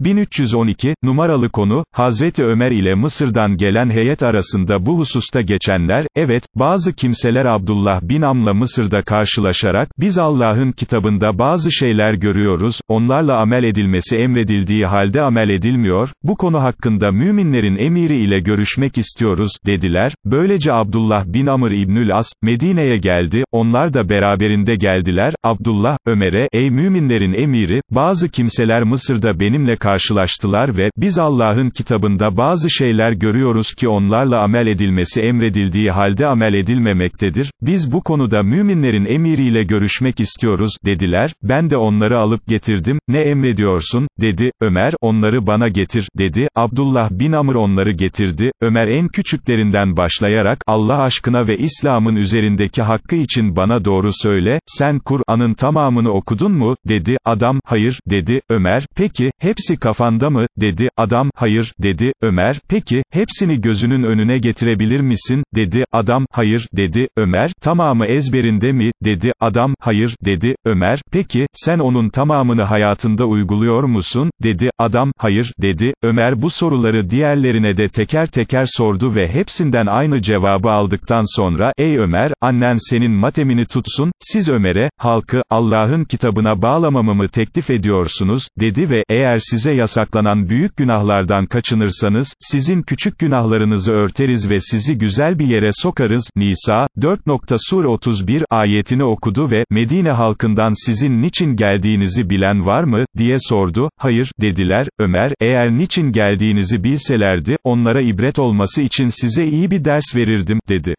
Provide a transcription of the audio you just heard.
1312, numaralı konu, Hazreti Ömer ile Mısır'dan gelen heyet arasında bu hususta geçenler, evet, bazı kimseler Abdullah bin Am'la Mısır'da karşılaşarak, biz Allah'ın kitabında bazı şeyler görüyoruz, onlarla amel edilmesi emredildiği halde amel edilmiyor, bu konu hakkında müminlerin emiri ile görüşmek istiyoruz, dediler, böylece Abdullah bin Amr İbnül As, Medine'ye geldi, onlar da beraberinde geldiler, Abdullah, Ömer'e, ey müminlerin emiri, bazı kimseler Mısır'da benimle karşılaştılar, karşılaştılar ve, biz Allah'ın kitabında bazı şeyler görüyoruz ki onlarla amel edilmesi emredildiği halde amel edilmemektedir, biz bu konuda müminlerin emiriyle görüşmek istiyoruz, dediler, ben de onları alıp getirdim, ne emrediyorsun, dedi, Ömer, onları bana getir, dedi, Abdullah bin Amr onları getirdi, Ömer en küçüklerinden başlayarak, Allah aşkına ve İslam'ın üzerindeki hakkı için bana doğru söyle, sen Kur'an'ın tamamını okudun mu, dedi, adam, hayır, dedi, Ömer, peki, hepsi kafanda mı, dedi, adam, hayır, dedi, Ömer, peki, hepsini gözünün önüne getirebilir misin, dedi, adam, hayır, dedi, Ömer, tamamı ezberinde mi, dedi, adam, hayır, dedi, Ömer, peki, sen onun tamamını hayatında uyguluyor musun, dedi, adam, hayır, dedi, Ömer bu soruları diğerlerine de teker teker sordu ve hepsinden aynı cevabı aldıktan sonra, ey Ömer, annen senin matemini tutsun, siz Ömer'e, halkı, Allah'ın kitabına bağlamamı mı teklif ediyorsunuz, dedi ve, eğer size size yasaklanan büyük günahlardan kaçınırsanız, sizin küçük günahlarınızı örteriz ve sizi güzel bir yere sokarız, Nisa, 4. Sur 31 ayetini okudu ve, Medine halkından sizin niçin geldiğinizi bilen var mı, diye sordu, hayır, dediler, Ömer, eğer niçin geldiğinizi bilselerdi, onlara ibret olması için size iyi bir ders verirdim, dedi.